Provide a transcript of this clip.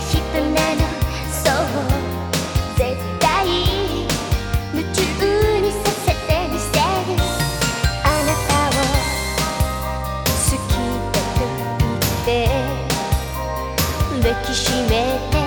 そう。絶対夢中にさせてるせる。あなたを好きだと言って抱きしめて